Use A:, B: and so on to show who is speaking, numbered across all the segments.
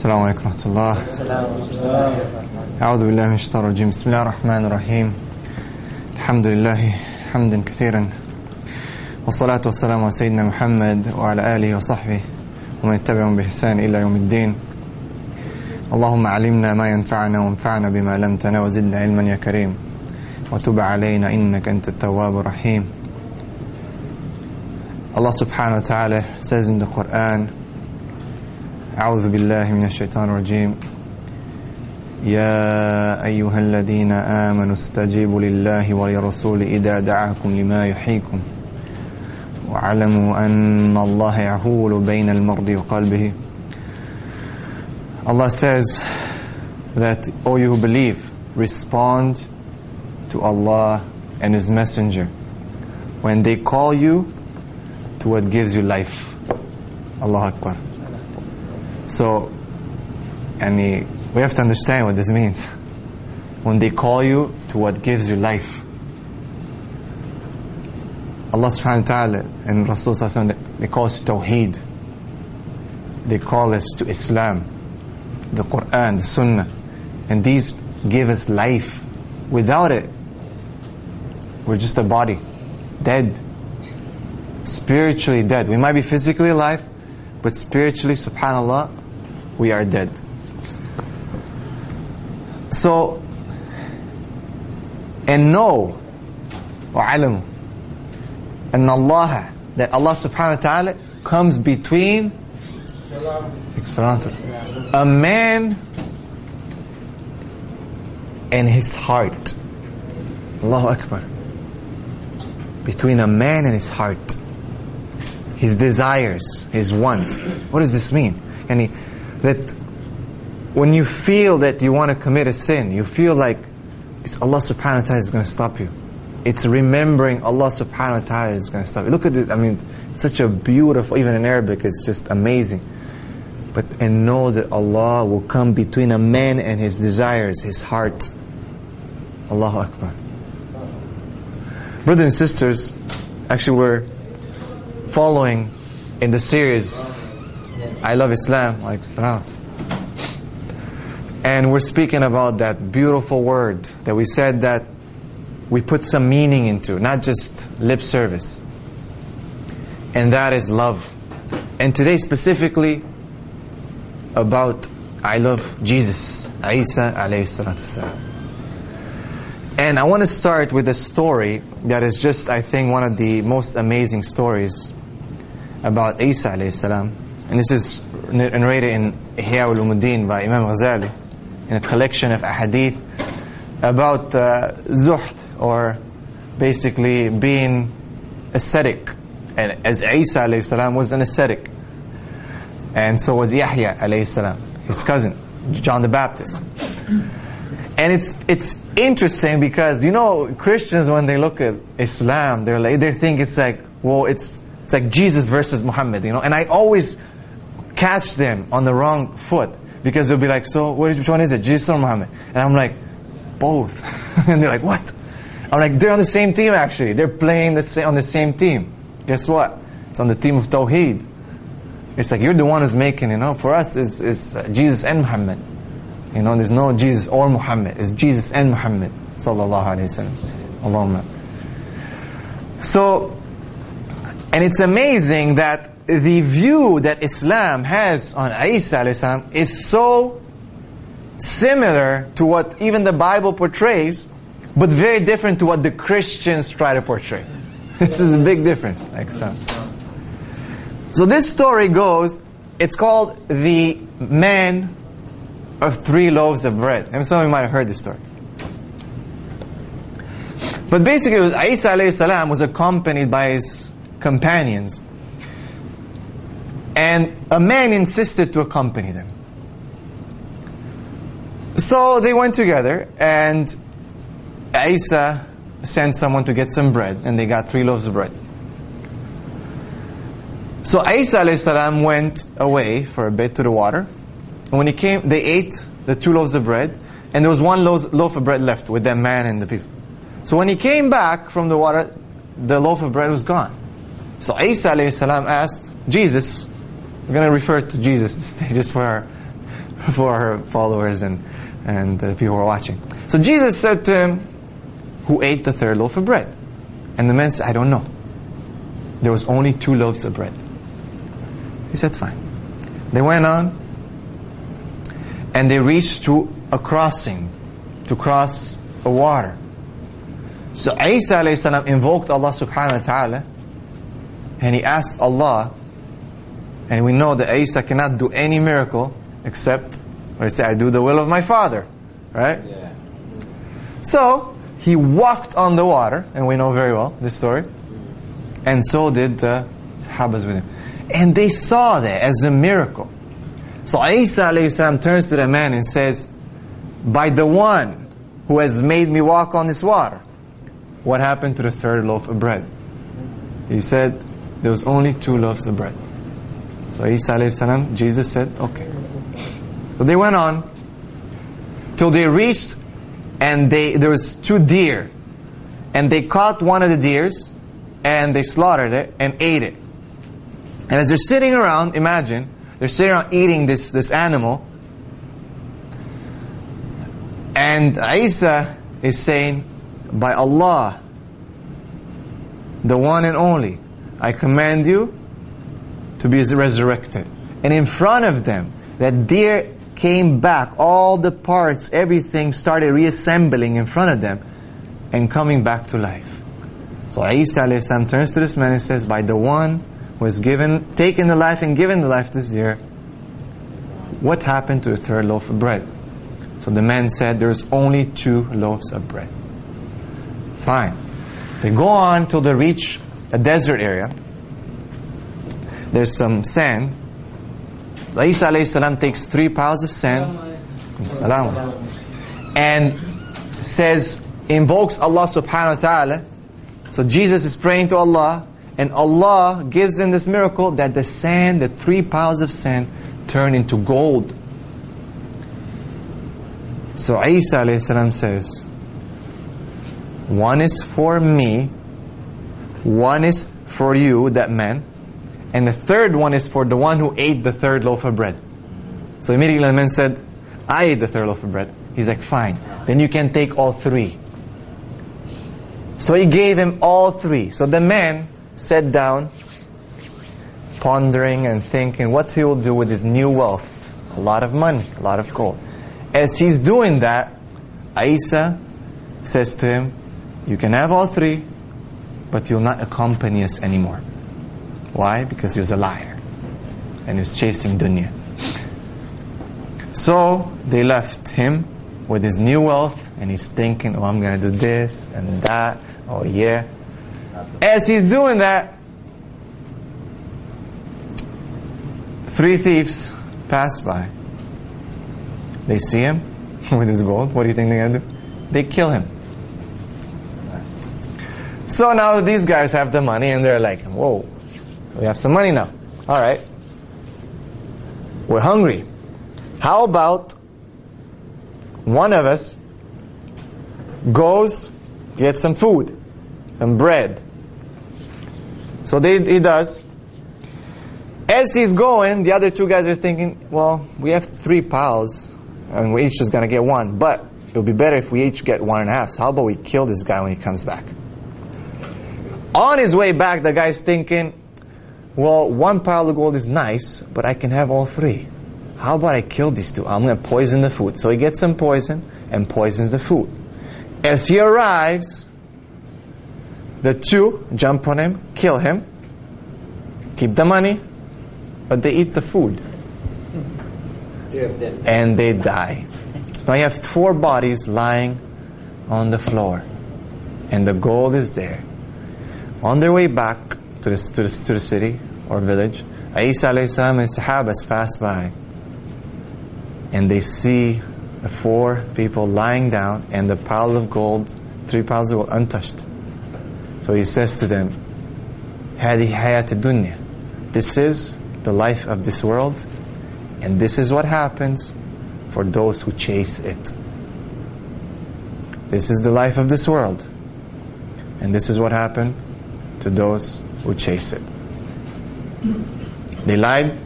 A: السلام عليكم ورحمة الله. أعوذ بالله من الشيطان الرجيم. بسم الله الرحمن الرحيم. الحمد لله حمدا كثيرا. والصلاة والسلام على سيدنا محمد وعلى آله وصحبه ومن يتبعهم بإحسان إلى يوم الدين. اللهم علمنا ما ينفعنا وانفعنا بما علمتنا وزدنا علما يا كريم. وتب علينا إنك أنت التواب الرحيم. Allah subhanahu wa ta'ala says in the Quran أعوذ بالله من الشيطان الرجيم. يا أيها الذين آمنوا استجيبوا لله ولرسول إذا دعاكم لما يحييكم واعلموا أن الله يحول بين المرء وقلبه. Allah says that all you who believe respond to Allah and His Messenger. When they call you to what gives you life. Allah Akbar. So, and we have to understand what this means. When they call you to what gives you life. Allah subhanahu wa ta'ala and Rasul sallallahu they call us to Tawheed. They call us to Islam, the Quran, the Sunnah. And these give us life. Without it, we're just a body, dead, spiritually dead. We might be physically alive, but spiritually, subhanAllah, we are dead. So, and know, وعلموا, أن Allah, that Allah subhanahu wa ta'ala comes between a man and his heart. Allahu Akbar. Between a man and his heart. His desires, his wants. What does this mean? And he, that when you feel that you want to commit a sin, you feel like it's Allah subhanahu wa ta'ala is going to stop you. It's remembering Allah subhanahu wa ta'ala is going to stop you. Look at this, I mean, such a beautiful, even in Arabic, it's just amazing. But, and know that Allah will come between a man and his desires, his heart. Allahu Akbar. Brothers and sisters, actually we're following in the series I Love Islam, like Salat. and we're speaking about that beautiful word that we said that we put some meaning into, not just lip service. And that is love. And today specifically about I love Jesus, Isa alayhi salatu salam. And I want to start with a story that is just, I think, one of the most amazing stories about Isa alayhi salam. And this is narrated in Ihya Ulumuddin by Imam Ghazali in a collection of ahadith about uh, zuhd or basically being ascetic. And as Isa alayhi was an ascetic. And so was Yahya alayhi his cousin, John the Baptist. And it's it's interesting because you know Christians when they look at Islam, they're like they think it's like well it's it's like Jesus versus Muhammad, you know. And I always catch them on the wrong foot because they'll be like, so which one is it, Jesus or Muhammad? And I'm like, both. and they're like, what? I'm like, they're on the same team actually. They're playing the same, on the same team. Guess what? It's on the team of Tawheed. It's like you're the one who's making, you know. For us, it's, it's uh, Jesus and Muhammad. You know, there's no Jesus or Muhammad. It's Jesus and Muhammad. Sallallahu Alaihi Wasallam. So, and it's amazing that the view that Islam has on Isa salam is so similar to what even the Bible portrays, but very different to what the Christians try to portray. This is a big difference. So. so this story goes, it's called the man of three loaves of bread. And some of you might have heard this story. But basically, Isa salam was accompanied by his companions. And a man insisted to accompany them. So they went together, and Isa sent someone to get some bread, and they got three loaves of bread. So Isa salam went away for a bit to the water. And when he came, they ate the two loaves of bread, and there was one loaf of bread left with that man and the people. So when he came back from the water, the loaf of bread was gone. So Isa salam asked Jesus, we're going to refer to Jesus just for our, for our followers and, and the people who are watching. So Jesus said to him, who ate the third loaf of bread? And the man said, I don't know. There was only two loaves of bread. He said, fine. They went on and they reached to a crossing to cross a water. So Isa invoked Allah subhanahu wa ta'ala and he asked Allah and we know that Isa cannot do any miracle except when he said, I do the will of my Father. Right?
B: Yeah.
A: So he walked on the water, and we know very well this story. And so did the Sahabas with him. And they saw that as a miracle. So Isa salam turns to the man and says, By the one who has made me walk on this water, what happened to the third loaf of bread? He said, There was only two loaves of bread. So Isa salam, Jesus said, Okay. So they went on till they reached and they there was two deer. And they caught one of the deers and they slaughtered it and ate it. And as they're sitting around, imagine, they're sitting around eating this, this animal. And Isa is saying, By Allah, the one and only, I command you to be resurrected. And in front of them, that deer came back, all the parts, everything started reassembling in front of them and coming back to life. So Isa salam turns to this man and says, By the one who has given, taken the life and given the life this deer, what happened to the third loaf of bread? So the man said, There's only two loaves of bread. Fine. They go on till they reach a desert area. There's some sand. Isa alayhi salam takes three piles of sand. And says, invokes Allah subhanahu wa ta'ala. So Jesus is praying to Allah, and Allah gives him this miracle that the sand, the three piles of sand, turn into gold. So Isa alayhi salam says, one is for me, one is for you, that man, and the third one is for the one who ate the third loaf of bread. So immediately the man said, I ate the third loaf of bread. He's like, fine. Then you can take all three. So he gave him all three. So the man sat down, pondering and thinking what he will do with his new wealth. A lot of money, a lot of gold. As he's doing that, Isa says to him, You can have all three, but you'll not accompany us anymore. Why? Because he was a liar. And he was chasing dunya. So they left him with his new wealth, and he's thinking, oh, I'm going to do this and that. Oh, yeah. As he's doing that, three thieves pass by. They see him with his gold. What do you think they're going to do? They kill him. So now these guys have the money, and they're like, whoa, we have some money now. All right. We're hungry. How about one of us goes get some food, some bread. So they, he does. As he's going, the other two guys are thinking, well, we have three piles, and we each just gonna get one. But it would be better if we each get one and a half. So how about we kill this guy when he comes back? On his way back, the guy's thinking, well, one pile of gold is nice, but I can have all three. How about I kill these two? I'm going to poison the food. So he gets some poison and poisons the food. As he arrives, the two jump on him, kill him, keep the money, but they eat the food. And they die. So now you have four bodies lying on the floor. And the gold is there. On their way back to the, to the, to the city or village, Isa alayhi salam and Sahabas pass by. And they see the four people lying down and the pile of gold, three piles of gold untouched. So he says to them, هذه حياة الدنيا. This is the life of this world and this is what happens for those who chase it. This is the life of this world. And this is what happened to those who chase it. They lied.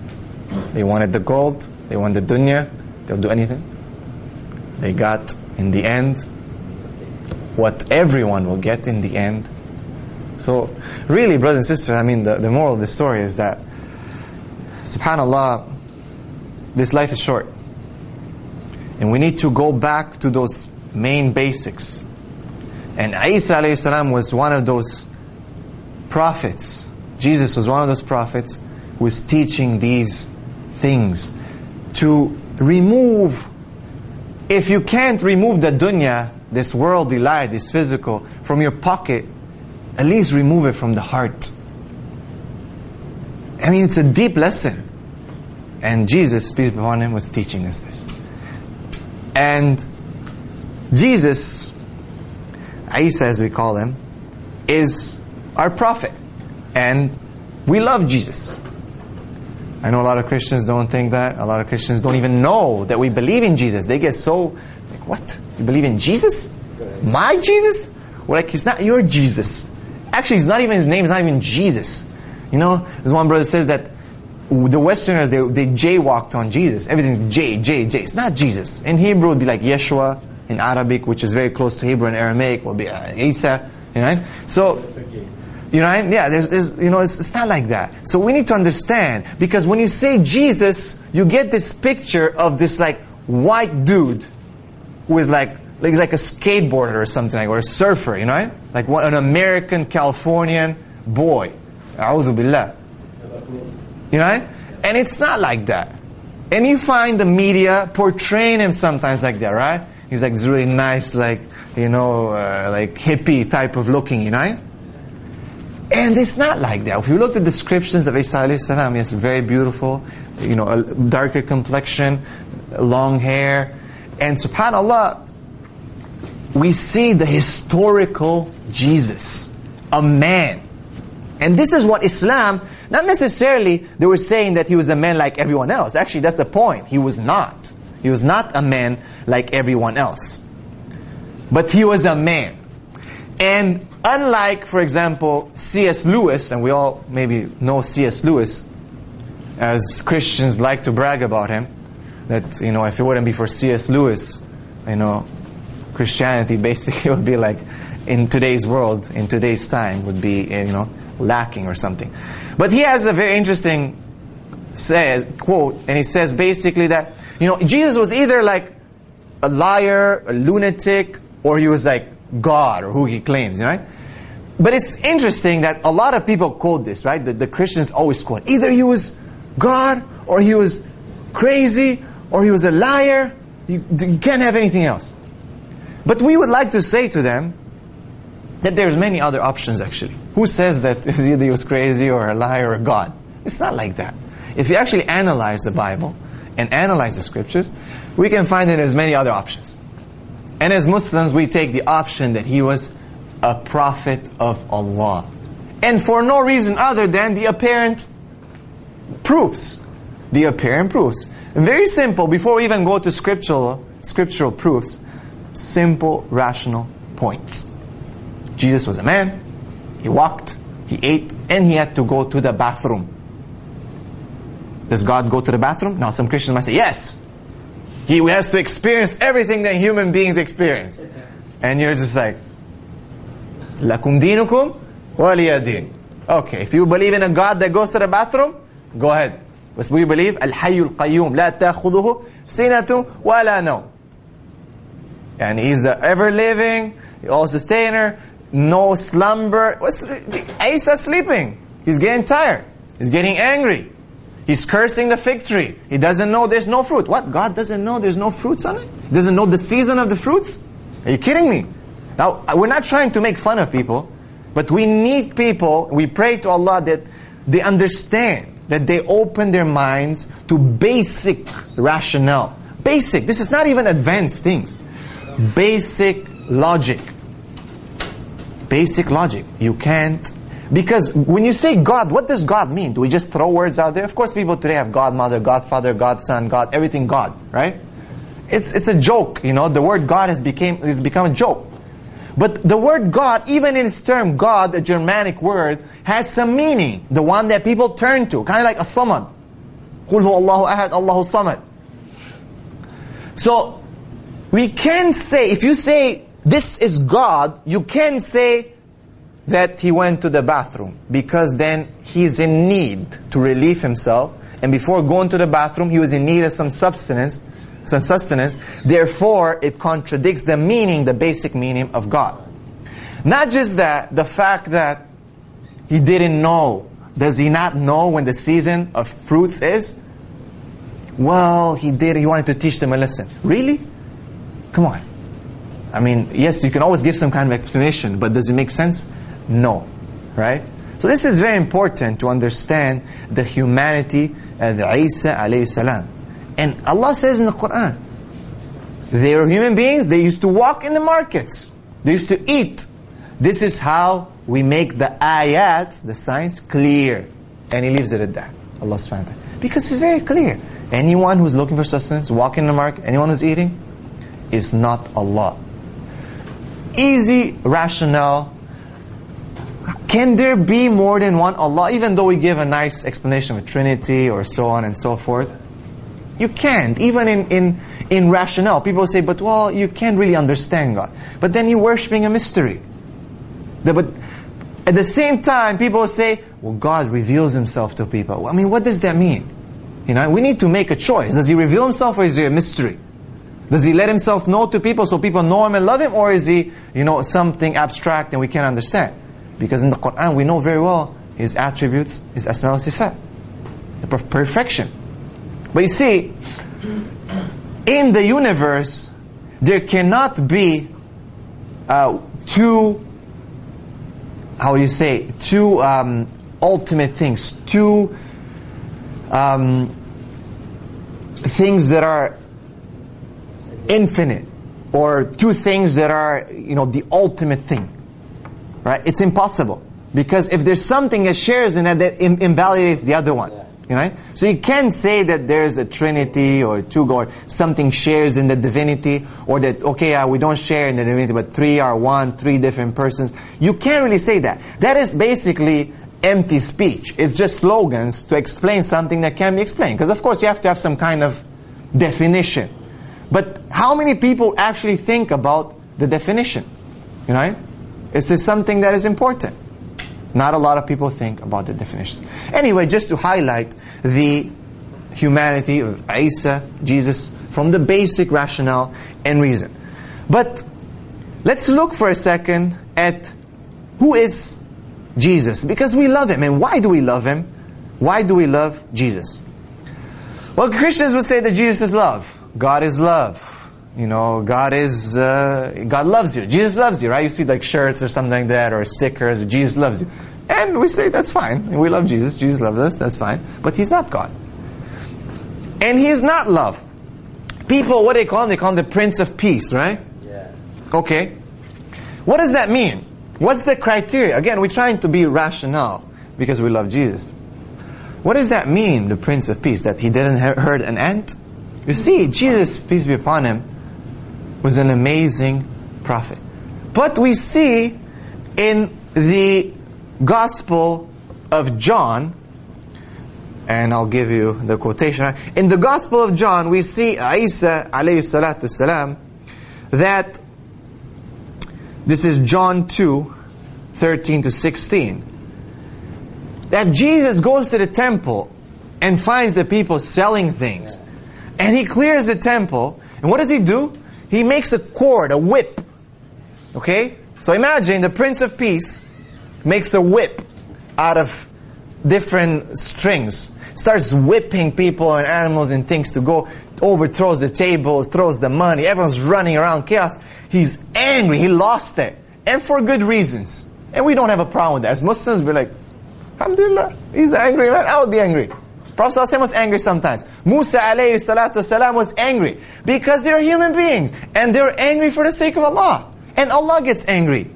A: They wanted the gold. They wanted the dunya. They'll do anything. They got, in the end, what everyone will get in the end. So, really, brothers and sisters, I mean, the, the moral of the story is that, subhanAllah, this life is short. And we need to go back to those main basics. And Isa alayhi was one of those prophets. Jesus was one of those prophets who was teaching these things to remove if you can't remove the dunya, this worldly life, this physical, from your pocket, at least remove it from the heart. I mean, it's a deep lesson. And Jesus, peace be upon him, was teaching us this. And Jesus, Isa as we call him, is our prophet. And we love Jesus. I know a lot of Christians don't think that. A lot of Christians don't even know that we believe in Jesus. They get so, like, what? You believe in Jesus? My Jesus? Well, like, he's not your Jesus. Actually, it's not even his name, it's not even Jesus. You know, there's one brother says that the Westerners, they, they jaywalked on Jesus. Everything's J, J, J. It's not Jesus. In Hebrew, it would be like Yeshua. In Arabic, which is very close to Hebrew and Aramaic, will be uh, Isa. You know? So, you know, yeah, there's, there's, you know, it's, it's not like that. So we need to understand, because when you say Jesus, you get this picture of this like white dude with like, like, like a skateboarder or something like, or a surfer, you know, like one, an American Californian boy. A'udhu billah. You know, and it's not like that. And you find the media portraying him sometimes like that, right? He's like this really nice, like you know, uh, like hippie type of looking, you know. And it's not like that. If you look at the descriptions of Isa alayhi salam, it's very beautiful, you know, a darker complexion, long hair. And subhanAllah, we see the historical Jesus, a man. And this is what Islam, not necessarily they were saying that he was a man like everyone else. Actually, that's the point. He was not. He was not a man like everyone else. But he was a man. And unlike, for example, C.S. Lewis, and we all maybe know C.S. Lewis, as Christians like to brag about him, that, you know, if it wouldn't be for C.S. Lewis, you know, Christianity basically would be like, in today's world, in today's time, would be, you know, lacking or something. But he has a very interesting quote, and he says basically that, you know, Jesus was either like a liar, a lunatic, or he was like God, or who he claims, right? But it's interesting that a lot of people quote this, right? The, the Christians always quote. Either he was God, or he was crazy, or he was a liar. You, you can't have anything else. But we would like to say to them that there's many other options actually. Who says that either he was crazy or a liar or a God? It's not like that. If you actually analyze the Bible and analyze the scriptures, we can find that there's many other options. And as Muslims, we take the option that he was a prophet of Allah. And for no reason other than the apparent proofs. The apparent proofs. Very simple, before we even go to scriptural, scriptural proofs, simple, rational points. Jesus was a man, he walked, he ate, and he had to go to the bathroom. Does God go to the bathroom? Now, some Christians might say, yes. He has to experience everything that human beings experience. And you're just like, Lakum dinukum waliyadin. Okay, if you believe in a God that goes to the bathroom, go ahead. But we believe, Al-Hayy al-Qayyum, la ta'khuduhu sinatu wa la no. And he's the ever-living, all-sustainer, no slumber. Isa sleeping. He's getting tired. He's getting angry. He's cursing the fig tree. He doesn't know there's no fruit. What? God doesn't know there's no fruits on it? He doesn't know the season of the fruits? Are you kidding me? Now, uh, we're not trying to make fun of people, but we need people, we pray to Allah that they understand, that they open their minds to basic rationale, Basic. This is not even advanced things. Basic logic. Basic logic. You can't. Because when you say God, what does God mean? Do we just throw words out there? Of course, people today have Godmother, Godfather, Godson, God, everything God, right? It's, it's a joke, you know. The word God has, became, has become a joke. But the word God, even in its term, God, the Germanic word, has some meaning. The one that people turn to. Kind of like a samad. قُلْ هُوَ اللَّهُ أَحَدْ اللَّهُ samad. So, we can say, if you say, this is God, you can say that he went to the bathroom. Because then he's in need to relieve himself. And before going to the bathroom, he was in need of some substance some sustenance. Therefore, it contradicts the meaning, the basic meaning of God. Not just that, the fact that he didn't know. Does he not know when the season of fruits is? Well, he did. He wanted to teach them a lesson. Really? Come on. I mean, yes, you can always give some kind of explanation, but does it make sense? No. Right? So this is very important to understand the humanity of Isa alayhi salam. And Allah says in the Quran, they were human beings, they used to walk in the markets, they used to eat. This is how we make the ayats, the signs, clear. And He leaves it at that. Allah subhanahu wa ta'ala. Because it's very clear. Anyone who's looking for sustenance, walking in the market, anyone who's eating, is not Allah. Easy rationale. Can there be more than one Allah? Even though we give a nice explanation of Trinity or so on and so forth. You can't. Even in, in, in rationale, people say, but well, you can't really understand God. But then you're worshipping a mystery. The, but at the same time, people say, well, God reveals himself to people. Well, I mean, what does that mean? You know, we need to make a choice. Does he reveal himself or is he a mystery? Does he let himself know to people so people know him and love him? Or is he, you know, something abstract and we can't understand? Because in the Quran, we know very well his attributes, his asma wa sifat. The perfection. But you see, in the universe, there cannot be uh, two, how do you say, two um, ultimate things, two um, things that are infinite, or two things that are, you know, the ultimate thing. Right? It's impossible. Because if there's something that shares in that, that invalidates the other one. You know? So you can't say that there's a Trinity or two God, something shares in the divinity, or that, okay, uh, we don't share in the divinity, but three are one, three different persons. You can't really say that. That is basically empty speech. It's just slogans to explain something that can be explained. Because of course you have to have some kind of definition. But how many people actually think about the definition? You know? Is this something that is important? Not a lot of people think about the definition. Anyway, just to highlight the humanity of Isa, Jesus, from the basic rationale and reason. But let's look for a second at who is Jesus, because we love him. And why do we love him? Why do we love Jesus? Well, Christians would say that Jesus is love. God is love. You know, God is, uh, God loves you. Jesus loves you, right? You see like shirts or something like that or stickers, Jesus loves you. And we say that's fine. We love Jesus. Jesus loves us. That's fine. But He's not God. And He is not love. People, what do they call him? They call him the Prince of Peace, right?
B: Yeah.
A: Okay. What does that mean? What's the criteria? Again, we're trying to be rational because we love Jesus. What does that mean, the Prince of Peace? That he didn't hurt an ant? You see, Jesus, peace be upon him, was an amazing prophet. But we see in the Gospel of John, and I'll give you the quotation. In the Gospel of John, we see Isa alayhi salatu salam that this is John 2, 13 to 16. That Jesus goes to the temple and finds the people selling things. And he clears the temple. And what does he do? He makes a cord, a whip. Okay? So imagine the Prince of Peace makes a whip out of different strings, starts whipping people and animals and things to go, overthrows the tables, throws the money, everyone's running around chaos. He's angry, he lost it. And for good reasons. And we don't have a problem with that. As Muslims, we're like, Alhamdulillah, he's angry, man. I would be angry. Prophet ﷺ was angry sometimes. Musa alayhi salatu salam was angry because they're human beings and they're angry for the sake of Allah. And Allah gets angry.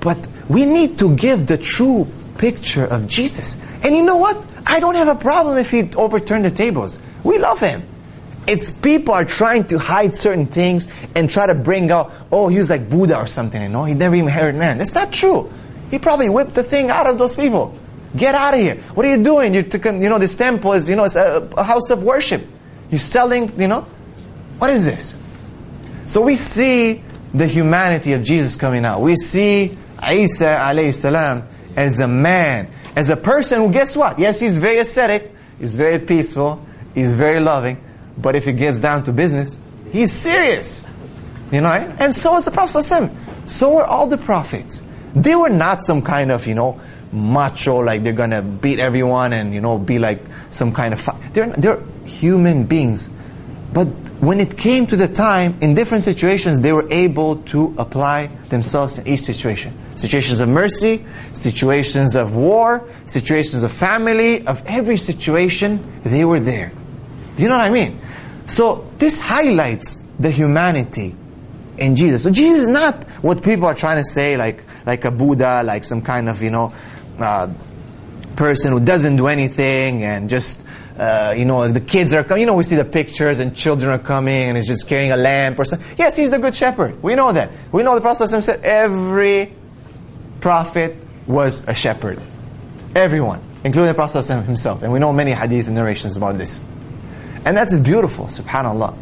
A: But we need to give the true picture of Jesus. And you know what? I don't have a problem if he overturned the tables. We love him. It's people are trying to hide certain things and try to bring out, oh, he was like Buddha or something, you know? He never even heard man. That's not true. He probably whipped the thing out of those people. Get out of here. What are you doing? You, you know, this temple is, you know, it's a, a house of worship. You're selling, you know? What is this? So we see the humanity of Jesus coming out. We see Isa alayhi salam as a man, as a person who, guess what? Yes, he's very ascetic, he's very peaceful, he's very loving, but if it gets down to business, he's serious. You know, right? and so is the Prophet So were all the prophets. They were not some kind of, you know, macho, like they're gonna beat everyone and, you know, be like some kind of... They're, they're human beings. But when it came to the time, in different situations, they were able to apply themselves in each situation. Situations of mercy, situations of war, situations of family, of every situation, they were there. Do you know what I mean? So this highlights the humanity in Jesus. So Jesus is not what people are trying to say, like like a Buddha, like some kind of you know uh, person who doesn't do anything and just uh, you know the kids are coming. You know we see the pictures and children are coming and he's just carrying a lamp or something. Yes, he's the good shepherd. We know that. We know the Prophet said every prophet was a shepherd. Everyone, including the Prophet himself. And we know many hadith and narrations about this. And that's beautiful, subhanAllah.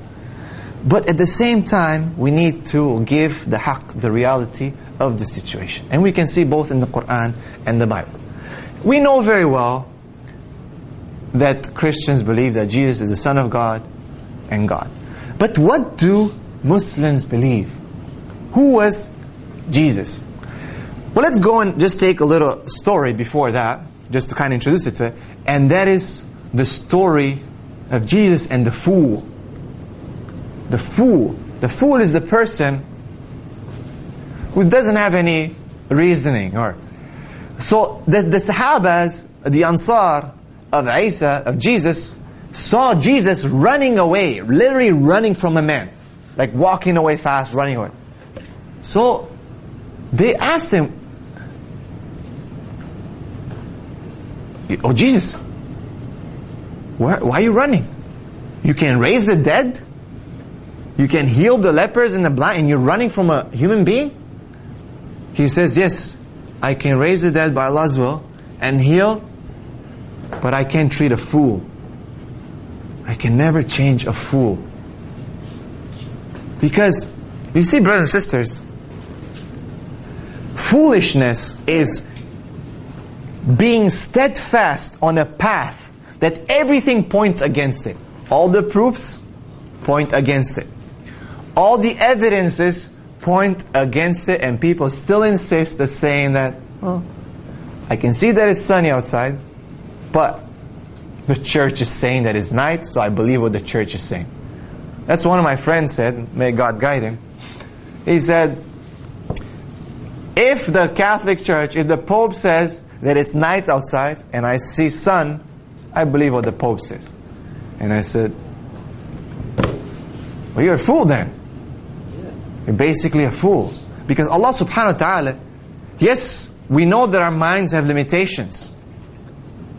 A: But at the same time, we need to give the haqq, the reality of the situation. And we can see both in the Quran and the Bible. We know very well that Christians believe that Jesus is the Son of God and God. But what do Muslims believe? Who was Jesus? Well, let's go and just take a little story before that, just to kind of introduce it to it. And that is the story of Jesus and the fool. The fool. The fool is the person who doesn't have any reasoning. Or so the, the Sahabas, the Ansar of Isa, of Jesus, saw Jesus running away, literally running from a man, like walking away fast, running away. So they asked him, "Oh Jesus, why, why are you running? You can raise the dead. You can heal the lepers and the blind, and you're running from a human being? He says, Yes, I can raise the dead by Allah's will and heal, but I can't treat a fool. I can never change a fool. Because, you see, brothers and sisters, foolishness is being steadfast on a path that everything points against it. All the proofs point against it. All the evidences point against it, and people still insist the saying that, well, I can see that it's sunny outside, but the church is saying that it's night, so I believe what the church is saying. That's one of my friends said, may God guide him. He said, if the Catholic Church, if the Pope says that it's night outside and I see sun, I believe what the Pope says. And I said, Well, you're a fool then. You're basically a fool. Because Allah subhanahu wa ta'ala, yes, we know that our minds have limitations.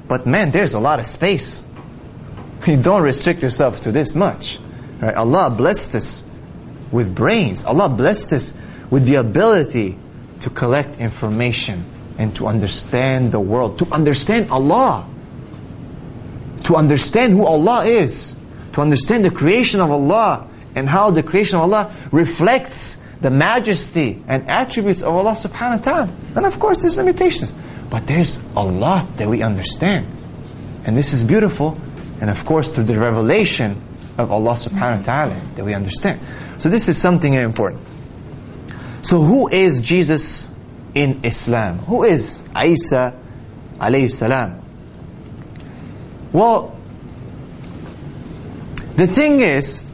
A: But man, there's a lot of space. You don't restrict yourself to this much. Right? Allah blessed us with brains. Allah blessed us with the ability to collect information and to understand the world, to understand Allah to understand who Allah is, to understand the creation of Allah and how the creation of Allah reflects the majesty and attributes of Allah subhanahu wa ta'ala. And of course there's limitations. But there's a lot that we understand. And this is beautiful. And of course through the revelation of Allah subhanahu wa ta'ala that we understand. So this is something important. So who is Jesus in Islam? Who is Isa alayhi salam? Well, the thing is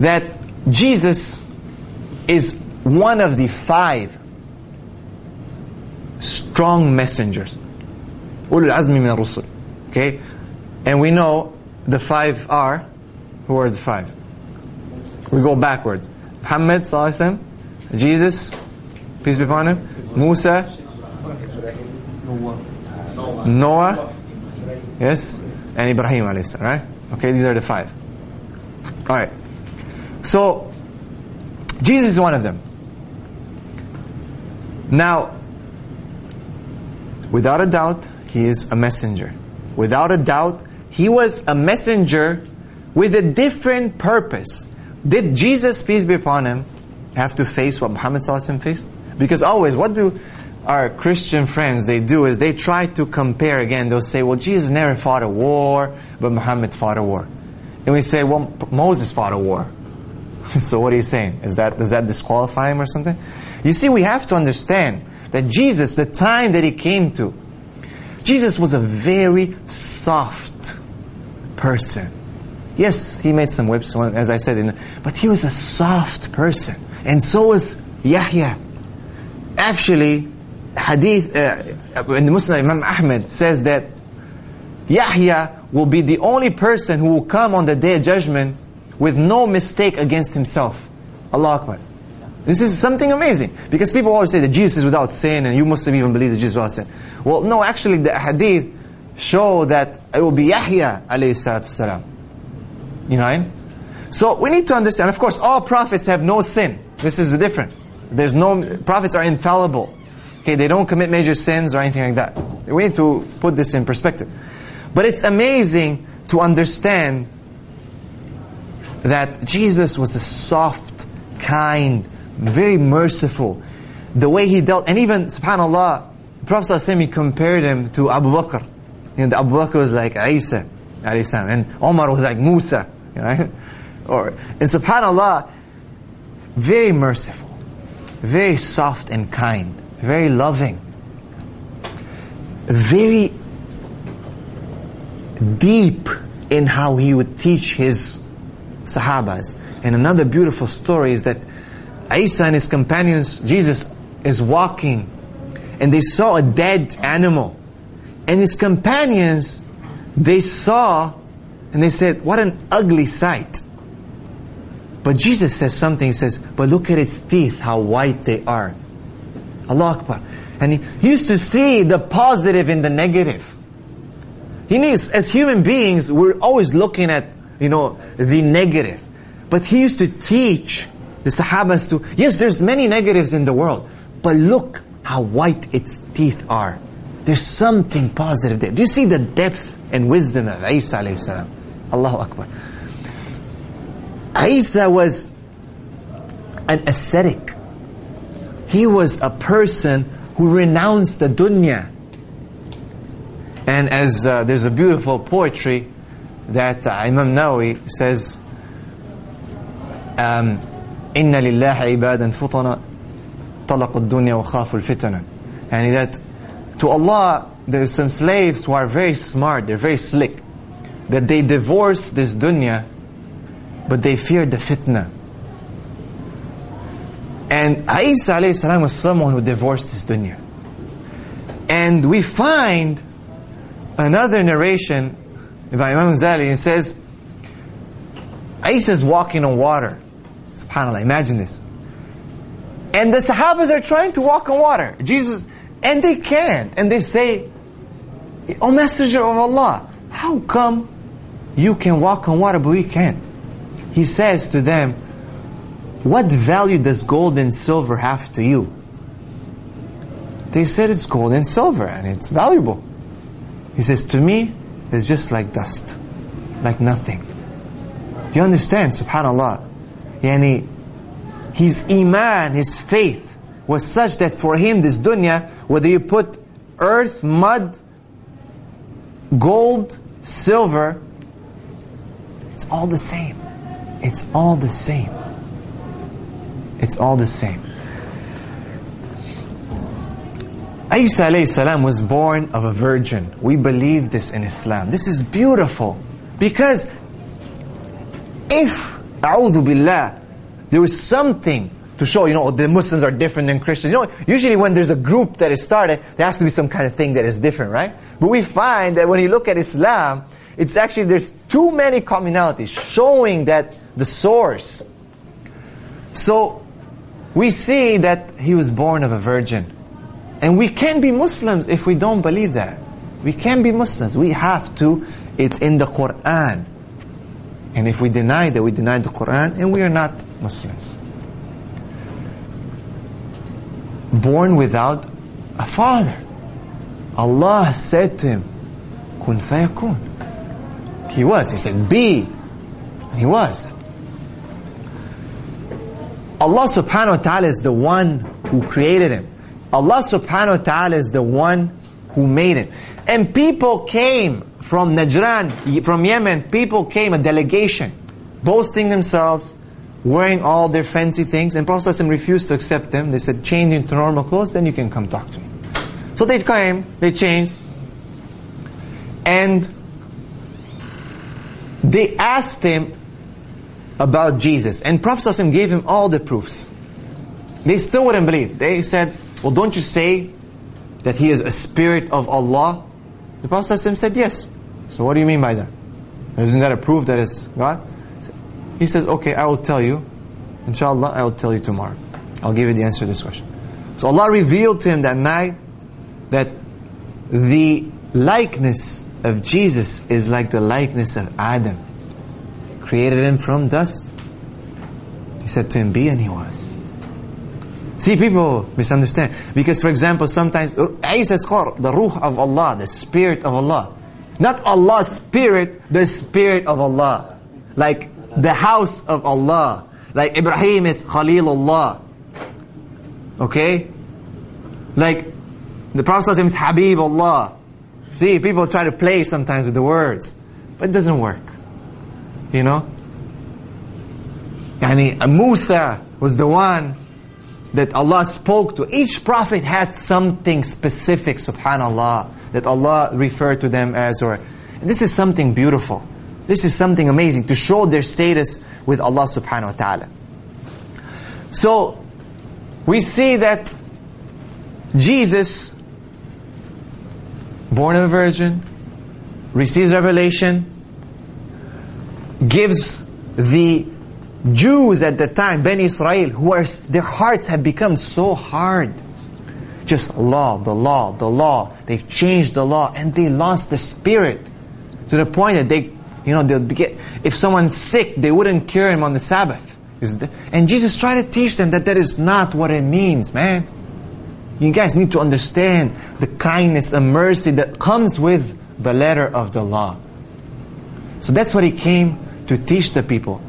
A: that Jesus is one of the five strong messengers. Okay? And we know the five are, who are the five? We go backwards. Muhammad sallallahu Jesus, peace be upon him, Musa, Noah, yes, and Ibrahim right? Okay, these are the five. Alright. So, Jesus is one of them. Now, without a doubt, he is a messenger. Without a doubt, he was a messenger with a different purpose. Did Jesus, peace be upon him, have to face what Muhammad faced? Because always, what do our Christian friends they do is they try to compare again. They'll say, "Well, Jesus never fought a war, but Muhammad fought a war," and we say, "Well, Moses fought a war." so what are you saying? Is that does that disqualify him or something? You see, we have to understand that Jesus, the time that he came to, Jesus was a very soft person. Yes, he made some whips, as I said, the, but he was a soft person. And so was Yahya. Actually, hadith, uh, in the Musnad Imam Ahmed says that Yahya will be the only person who will come on the day of judgment with no mistake against himself. Allah Akbar. This is something amazing. Because people always say that Jesus is without sin and you must have even believed that Jesus is without sin. Well, no, actually the hadith show that it will be Yahya alayhi salatu salam. You know So we need to understand, of course, all prophets have no sin. This is different. There's no, prophets are infallible. Okay, they don't commit major sins or anything like that. We need to put this in perspective. But it's amazing to understand that Jesus was a soft, kind, very merciful. The way he dealt, and even, subhanAllah, Prophet ﷺ compared him to Abu Bakr. You know, Abu Bakr was like Isa, and Omar was like Musa, you know? Or, and subhanAllah, very merciful, very soft and kind, very loving, very deep in how he would teach his Sahabas. And another beautiful story is that Isa and his companions, Jesus is walking and they saw a dead animal. And his companions, they saw and they said, What an ugly sight. But Jesus says something, he says, But look at its teeth, how white they are. Allah Akbar. And he used to see the positive in the negative. He needs, as human beings, we're always looking at, you know, the negative. But he used to teach the Sahabas to, yes, there's many negatives in the world, but look how white its teeth are. There's something positive there. Do you see the depth and wisdom of Isa alayhi? Allahu Akbar. Isa was an ascetic. He was a person who renounced the dunya. And as uh, there's a beautiful poetry that uh, Imam Nawawi says, um, إن لله عبادا فطنا طلقوا الدنيا وخافوا الفتنة and that to Allah there are some slaves who are very smart they're very slick that they divorce this dunya but they fear the fitna and Isa alayhi salam was someone who divorced this dunya and we find another narration by Imam Ghazali and says Isa is walking on water SubhanAllah, imagine this. And the Sahabas are trying to walk on water. Jesus, and they can't. And they say, O Messenger of Allah, how come you can walk on water but we can't? He says to them, What value does gold and silver have to you? They said it's gold and silver and it's valuable. He says, To me, it's just like dust, like nothing. Do you understand? SubhanAllah. Yani, his iman, his faith was such that for him this dunya, whether you put earth, mud, gold, silver, it's all the same. It's all the same. It's all the same. Isa salam was born of a virgin. We believe this in Islam. This is beautiful. Because if A'udhu billah. There was something to show, you know, the Muslims are different than Christians. You know, usually when there's a group that is started, there has to be some kind of thing that is different, right? But we find that when you look at Islam, it's actually, there's too many commonalities showing that the source. So, we see that he was born of a virgin. And we can be Muslims if we don't believe that. We can be Muslims. We have to. It's in the Quran. And if we deny that, we deny the Quran and we are not Muslims. Born without a father. Allah said to him, Kun fayakun. He was. He said, Be. And he was. Allah subhanahu wa ta'ala is the one who created him. Allah subhanahu wa ta'ala is the one who made it. And people came from Najran, from Yemen, people came, a delegation, boasting themselves, wearing all their fancy things, and Prophet refused to accept them. They said, change into normal clothes, then you can come talk to me. So they came, they changed, and they asked him about Jesus. And Prophet gave him all the proofs. They still wouldn't believe. They said, well, don't you say that he is a spirit of Allah? The Prophet said, yes. So what do you mean by that? Isn't that a proof that it's God? He says, okay, I will tell you. Inshallah, I will tell you tomorrow. I'll give you the answer to this question. So Allah revealed to him that night that the likeness of Jesus is like the likeness of Adam. Created him from dust. He said to him, be, and he was. See, people misunderstand. Because, for example, sometimes uh, Isa is called the Ruh of Allah, the Spirit of Allah. Not Allah's Spirit, the Spirit of Allah. Like the house of Allah. Like Ibrahim is Khalilullah. Okay? Like the Prophet is Habibullah. See, people try to play sometimes with the words, but it doesn't work. You know? Yani Musa was the one that Allah spoke to. Each prophet had something specific, subhanAllah, that Allah referred to them as, or this is something beautiful. This is something amazing to show their status with Allah subhanahu wa ta'ala. So, we see that Jesus, born of a virgin, receives revelation, gives the Jews at the time, Ben Israel, who are, their hearts have become so hard. Just law, the law, the law. They've changed the law and they lost the spirit to the point that they, you know, they'll get, if someone's sick, they wouldn't cure him on the Sabbath. And Jesus tried to teach them that that is not what it means, man. You guys need to understand the kindness and mercy that comes with the letter of the law. So that's what he came to teach the people.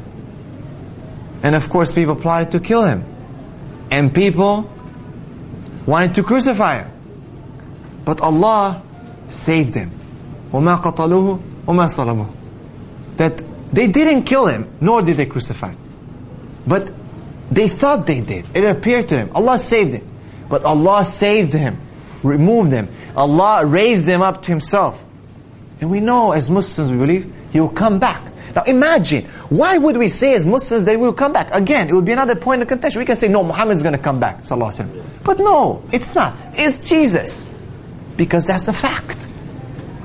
A: And of course, people plotted to kill him. And people wanted to crucify him. But Allah saved him. وَمَا قَتَلُوهُ وَمَا صَلَبُوهُ That they didn't kill him, nor did they crucify him. But they thought they did. It appeared to them. Allah saved him. But Allah saved him, removed him. Allah raised him up to Himself. And we know as Muslims, we believe, He will come back. Now imagine, why would we say as Muslims they will come back? Again, it would be another point of contention. We can say, no, Muhammad's going to come back. But no, it's not. It's Jesus. Because that's the fact.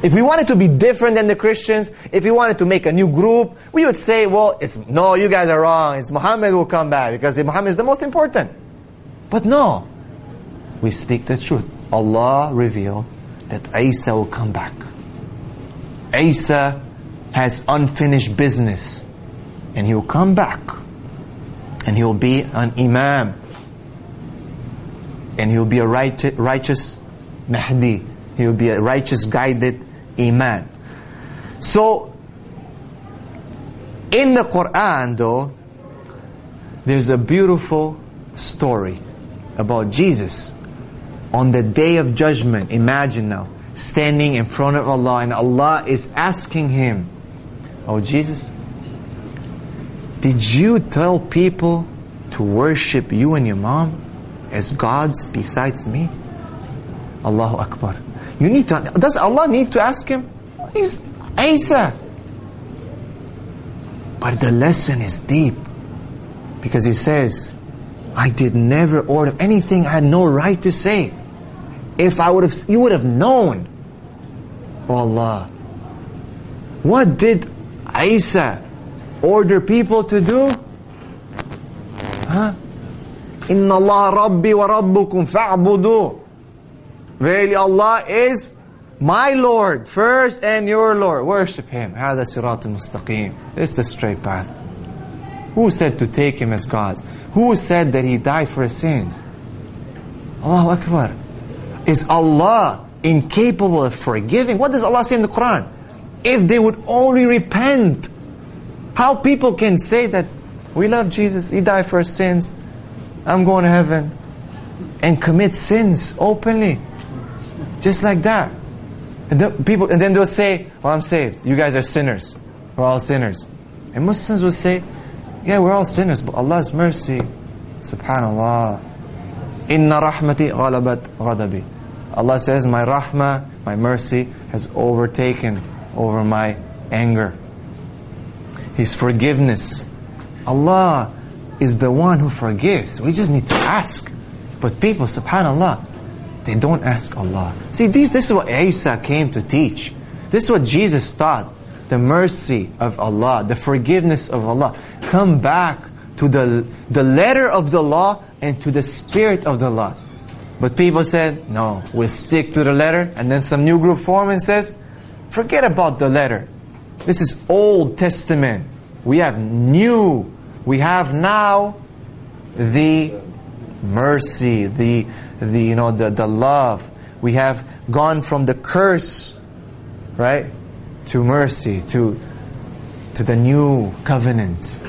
A: If we wanted to be different than the Christians, if we wanted to make a new group, we would say, well, it's, no, you guys are wrong. It's Muhammad will come back because Muhammad is the most important. But no, we speak the truth. Allah revealed that Isa will come back. Isa has unfinished business. And he will come back. And he will be an imam. And he will be a righteous Mahdi. He will be a righteous guided imam. So, in the Quran though, there's a beautiful story about Jesus on the day of judgment. Imagine now, standing in front of Allah and Allah is asking him, Oh Jesus, did you tell people to worship you and your mom as gods besides me? Allahu Akbar. You need to, does Allah need to ask him? He's Isa. But the lesson is deep. Because he says, I did never order anything I had no right to say. If I would have, you would have known. Oh Allah. What did Isa order people to do? Huh? Inna Allah Rabbi wa Rabbukum fa'budu. Verily Allah is my Lord first and your Lord. Worship Him. هذا صراط المستقيم. It's the straight path. Who said to take Him as God? Who said that He died for his sins? Allahu Akbar. Is Allah incapable of forgiving? What does Allah say in the Quran? If they would only repent. How people can say that we love Jesus, He died for our sins, I'm going to heaven, and commit sins openly. Just like that. And, the people, and then they'll say, Well, I'm saved. You guys are sinners. We're all sinners. And Muslims will say, Yeah, we're all sinners, but Allah's mercy, subhanAllah. Inna rahmati ghalabat ghadabi. Allah says, My rahmah, my mercy has overtaken over my anger. His forgiveness. Allah is the one who forgives. We just need to ask. But people, subhanAllah, they don't ask Allah. See, this, this is what Isa came to teach. This is what Jesus taught. The mercy of Allah, the forgiveness of Allah. Come back to the, the letter of the law and to the spirit of the law. But people said, no, we'll stick to the letter. And then some new group formed and says, forget about the letter. This is Old Testament. We have new. We have now the mercy, the, the you know, the, the love. We have gone from the curse, right, to mercy, to, to the new covenant.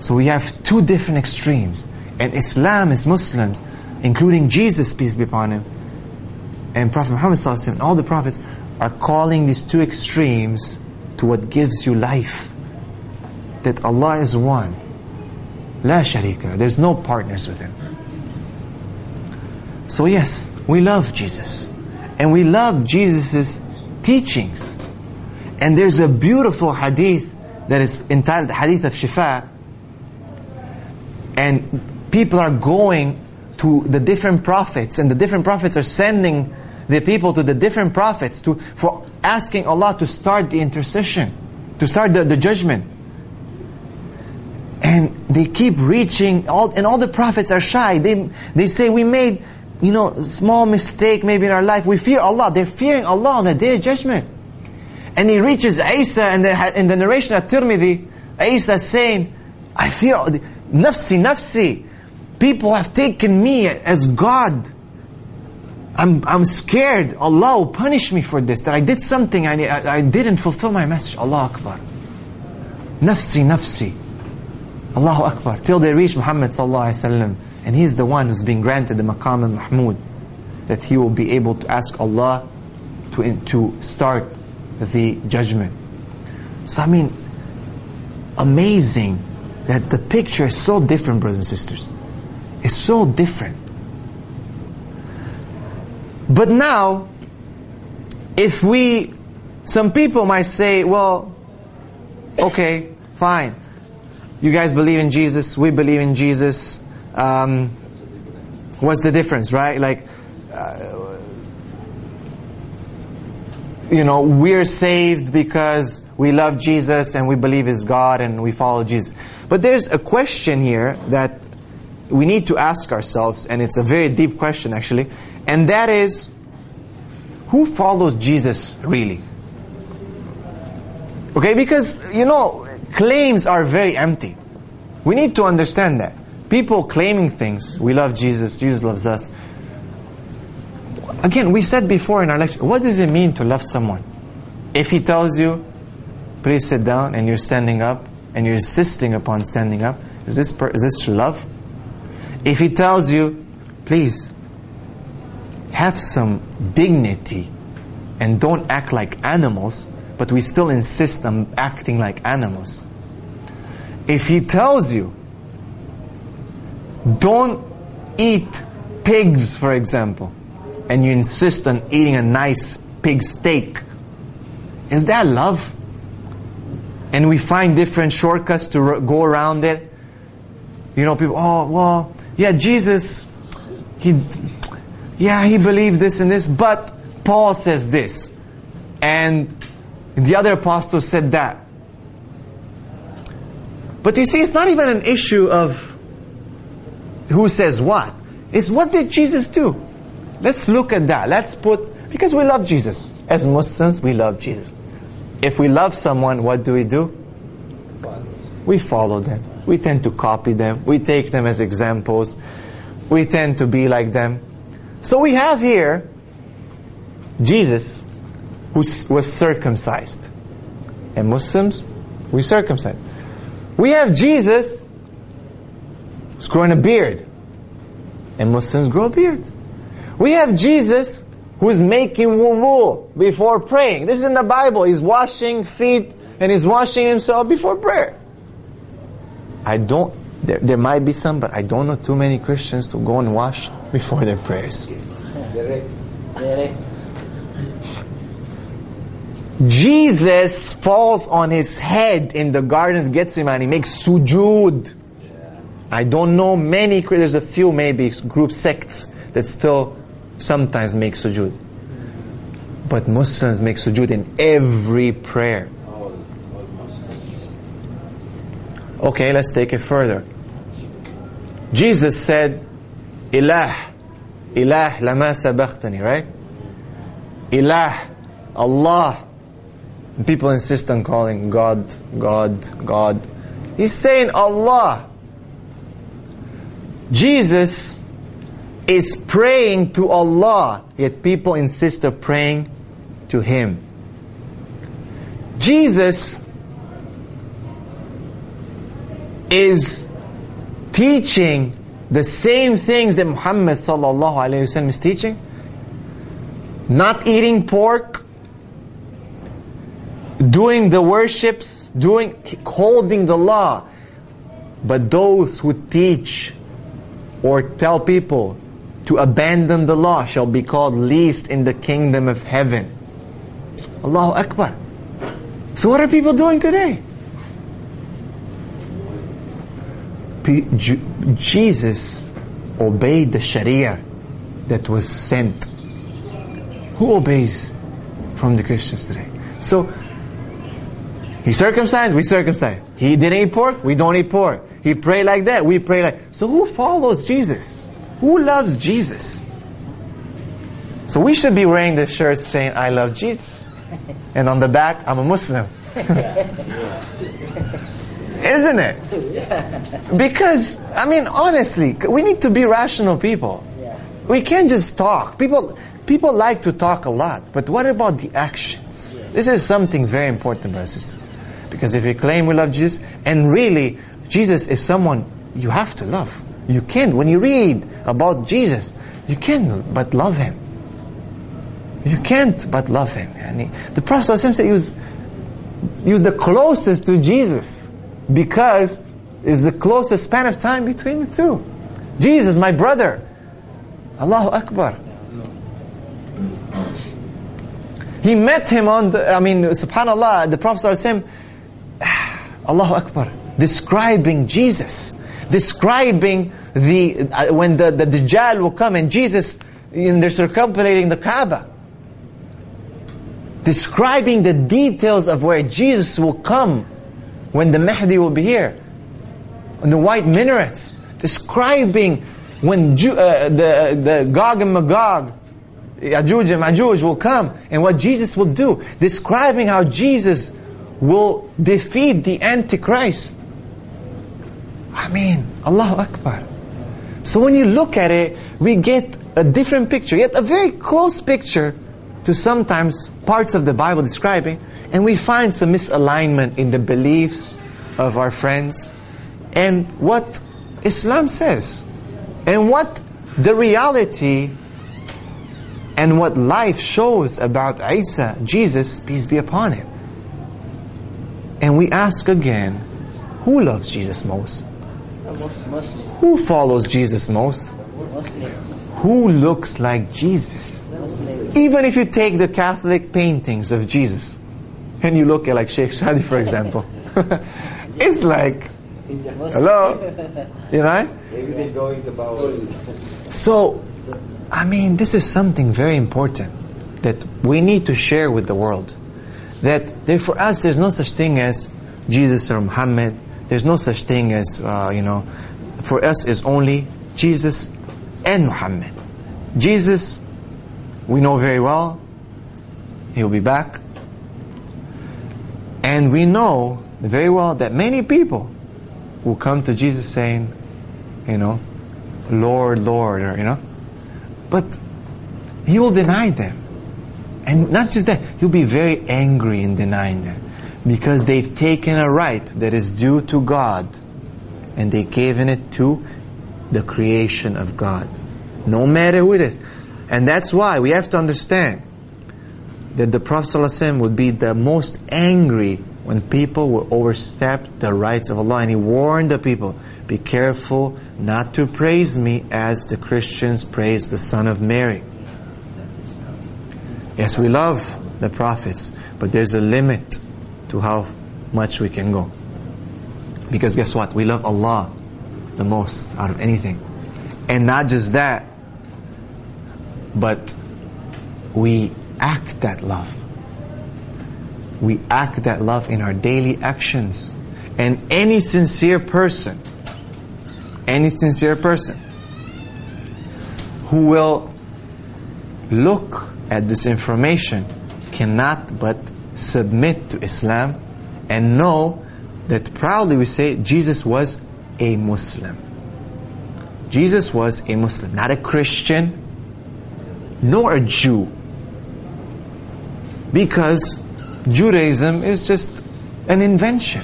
A: So we have two different extremes. And Islam is Muslims, including Jesus, peace be upon him, and Prophet Muhammad and all the prophets are calling these two extremes to what gives you life. That Allah is one. La sharika. There's no partners with Him. So yes, we love Jesus. And we love Jesus' teachings. And there's a beautiful hadith that is entitled Hadith of Shafa'a. And people are going to the different prophets, and the different prophets are sending the people to the different prophets to, for asking Allah to start the intercession, to start the, the judgment. And they keep reaching, all, and all the prophets are shy. They, they say, we made, you know, small mistake maybe in our life. We fear Allah. They're fearing Allah on the day of judgment. And he reaches Isa, and the, in the narration at Tirmidhi, Isa saying, I fear, nafsi, nafsi. People have taken me as God. I'm, I'm scared. Allah will punish me for this. That I did something I, I, I didn't fulfill my message. Allah Akbar. Nafsi, nafsi. Allahu Akbar. Till they reach Muhammad Sallallahu Alaihi Wasallam. And he's the one who's been granted the maqam al-mahmud. That he will be able to ask Allah to, to start the judgment. So I mean, amazing that the picture is so different, brothers and sisters. It's so different. But now, if we, some people might say, well, okay, fine. You guys believe in Jesus, we believe in Jesus. Um, what's the difference, right? Like, uh, you know, we're saved because we love Jesus and we believe He's God and we follow Jesus. But there's a question here that we need to ask ourselves, and it's a very deep question actually, and that is who follows Jesus really? Okay, because, you know, claims are very empty. We need to understand that. People claiming things, we love Jesus, Jesus loves us. Again, we said before in our lecture, what does it mean to love someone? If he tells you, please sit down, and you're standing up, and you're insisting upon standing up, is this, is this love? If he tells you, please, have some dignity and don't act like animals, but we still insist on acting like animals. If he tells you, don't eat pigs, for example, and you insist on eating a nice pig steak, is that love? And we find different shortcuts to go around it. you know, people, oh, well, yeah, Jesus, he, yeah, he believed this and this, but Paul says this. And the other apostles said that. But you see, it's not even an issue of who says what. It's what did Jesus do? Let's look at that. Let's put, because we love Jesus. As Muslims, we love Jesus. If we love someone, what do we do? We follow them. We tend to copy them. We take them as examples. We tend to be like them. So we have here Jesus who was circumcised. And Muslims, we circumcised. We have Jesus who's growing a beard. And Muslims grow a beard. We have Jesus who's making wudu before praying. This is in the Bible. He's washing feet and he's washing himself before prayer. I don't, there, there might be some, but I don't know too many Christians to go and wash before their prayers. Jesus falls on his head in the Garden of Gethsemane. He makes sujood. I don't know many, there's a few maybe group sects that still sometimes make sujood. But Muslims make sujood in every prayer. Okay, let's take it further. Jesus said, Ilah, Ilah lama sabaqtani, right? Ilah, Allah. People insist on calling God, God, God. He's saying Allah. Jesus is praying to Allah, yet people insist on praying to Him. Jesus is teaching the same things that Muhammad sallallahu alaihi wasallam is teaching. Not eating pork, doing the worships, doing holding the law. But those who teach or tell people to abandon the law shall be called least in the kingdom of heaven. Allahu Akbar. So what are people doing today? Jesus obeyed the Sharia that was sent. Who obeys from the Christians today? So, he circumcised, we circumcised. He didn't eat pork, we don't eat pork. He prayed like that, we pray like So who follows Jesus? Who loves Jesus? So we should be wearing the shirt saying, I love Jesus. And on the back, I'm a Muslim. Isn't it? Because, I mean, honestly, we need to be rational people. We can't just talk. People, people like to talk a lot, but what about the actions? This is something very important, brothers and sisters. Because if you claim we love Jesus, and really, Jesus is someone you have to love. You can't, when you read about Jesus, you can't but love him. You can't but love him. And he, the Prophet said he was, he was the closest to Jesus because it's the closest span of time between the two. Jesus, my brother. Allahu Akbar. He met him on the, I mean, subhanAllah, the Prophet Allahu Akbar, describing Jesus, describing the, uh, when the, the Dajjal will come and Jesus, in they're circumambulating the Kaaba, describing the details of where Jesus will come when the Mahdi will be here. On the white minarets, describing when Ju- uh, the, the Gog and Magog, Yajuj and Majuj will come and what Jesus will do. Describing how Jesus will defeat the Antichrist. I mean, Allahu Akbar. So when you look at it, we get a different picture, yet a very close picture to sometimes parts of the Bible describing and we find some misalignment in the beliefs of our friends and what Islam says and what the reality and what life shows about Isa, Jesus, peace be upon him. And we ask again, who loves Jesus most? Who follows Jesus most? Who looks like Jesus? Even if you take the Catholic paintings of Jesus, and you look at like Sheikh Shadi, for example, it's like Hello? You know?
B: Maybe they're going to.
A: So, I mean, this is something very important that we need to share with the world. That there, for us, there's no such thing as Jesus or Muhammad. There's no such thing as, uh, you know, for us is only Jesus and Muhammad. Jesus, we know very well, he'll be back. And we know very well that many people will come to Jesus saying, you know, Lord, Lord, or, you know, but he will deny them. And not just that, he'll be very angry in denying them because they've taken a right that is due to God and they've given it to the creation of God. No matter who it is. And that's why we have to understand that the Prophet ﷺ would be the most angry when people will overstep the rights of Allah. And he warned the people, be careful not to praise me as the Christians praise the Son of Mary. Yes, we love the prophets, but there's a limit to how much we can go. Because guess what? We love Allah the most out of anything. And not just that, but we act that love. We act that love in our daily actions. And any sincere person, any sincere person who will look at this information cannot but submit to Islam and know that proudly we say Jesus was a Muslim. Jesus was a Muslim, not a Christian, nor a Jew. Because Judaism is just an invention.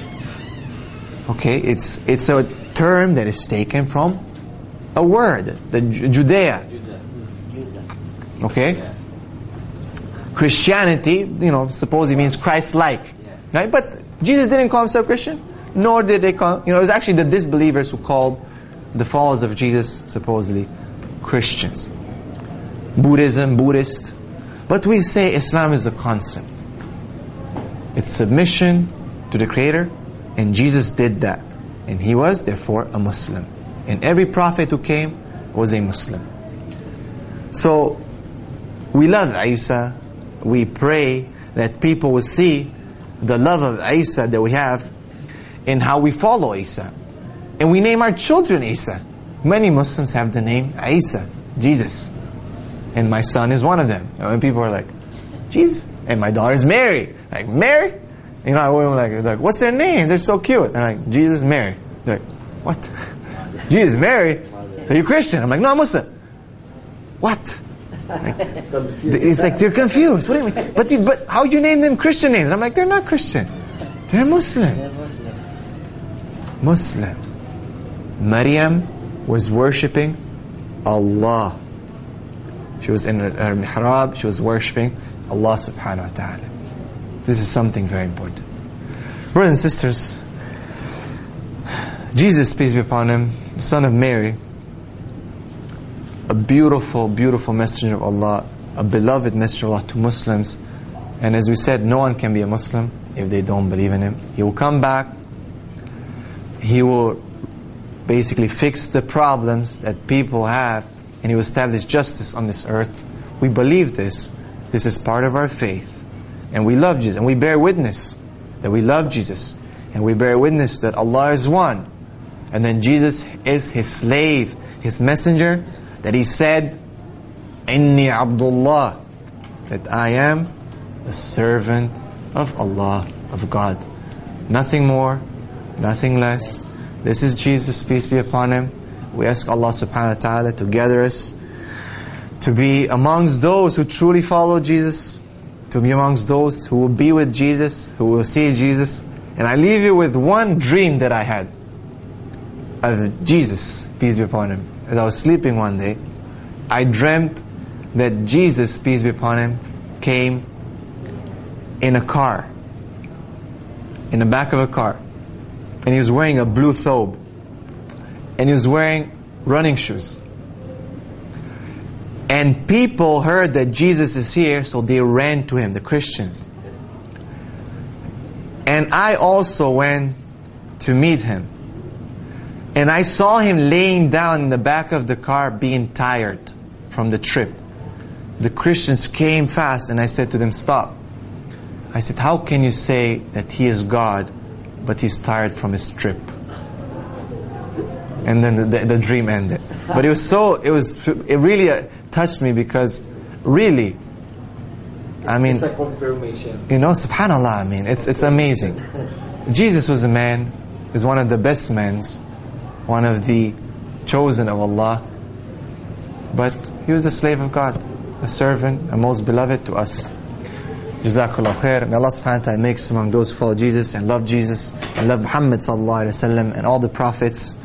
A: Okay, it's it's a term that is taken from a word, the Judea. Okay? Christianity, you know, suppose it means Christ-like, right? But Jesus didn't call himself Christian, nor did they call, you know, it was actually the disbelievers who called the followers of Jesus supposedly Christians. Buddhism, Buddhist. But we say Islam is a concept. It's submission to the Creator, and Jesus did that. And he was, therefore, a Muslim. And every prophet who came was a Muslim. So, we love Isa. We pray that people will see the love of Isa that we have in how we follow Isa. And we name our children Isa. Many Muslims have the name Isa, Jesus. And my son is one of them. And people are like, Jesus. And my daughter is Mary. Like, Mary? You know, I'm like, like, what's their name? They're so cute. And I'm like, Jesus, Mary. They're like, what? Jesus, Mary? So you Christian? I'm like, no, I'm Muslim. What? Like, it's like they're confused. What do you mean? But, you, but how you name them Christian names? I'm like, they're not Christian. They're Muslim. Muslim. Maryam was worshipping Allah. She was in her mihrab, she was worshipping Allah subhanahu wa ta'ala. This is something very important. Brothers and sisters, Jesus, peace be upon him, son of Mary, a beautiful, beautiful messenger of Allah, a beloved messenger of Allah to Muslims. And as we said, no one can be a Muslim if they don't believe in him. He will come back, he will basically fix the problems that people have, and he will establish justice on this earth. We believe this. This is part of our faith. And we love Jesus. And we bear witness that we love Jesus. And we bear witness that Allah is one. And then Jesus is his slave, his messenger, that he said, Inni Abdullah, that I am the servant of Allah, of God. Nothing more, nothing less. This is Jesus, peace be upon him. We ask Allah subhanahu wa ta'ala to gather us to be amongst those who truly follow Jesus, to be amongst those who will be with Jesus, who will see Jesus. And I leave you with one dream that I had of Jesus, peace be upon him. As I was sleeping one day, I dreamt that Jesus, peace be upon him, came in a car, in the back of a car. And he was wearing a blue thobe. And he was wearing running shoes. And people heard that Jesus is here, so they ran to him, the Christians. And I also went to meet him. And I saw him laying down in the back of the car being tired from the trip. The Christians came fast and I said to them, Stop. I said, How can you say that he is God, but he's tired from his trip? And then the, the, the dream ended. But it was so, it was, it really uh, touched me because really, I mean,
B: It's a confirmation.
A: you know, subhanAllah, I mean, it's, it's amazing. Jesus was a man, is one of the best men, one of the chosen of Allah, but he was a slave of God, a servant, a most beloved to us. Jazakallah khair. May Allah subhanahu wa ta'ala make us among those who follow Jesus and love Jesus and love Muhammad sallallahu alayhi wa sallam and all the prophets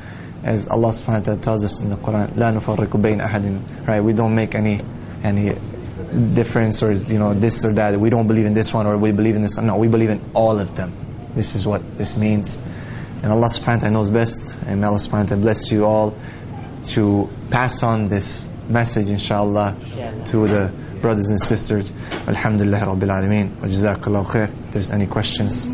A: as Allah subhanahu wa ta'ala tells us in the Quran, لا نفرق بين أحد right? We don't make any any difference or you know this or that. We don't believe in this one or we believe in this one. No, we believe in all of them. This is what this means. And Allah subhanahu wa ta'ala knows best and may Allah subhanahu wa ta'ala bless you all to pass on this message inshallah to the brothers and sisters. Alhamdulillah Rabbil Alameen. Wa jazakallahu khair. If there's any questions.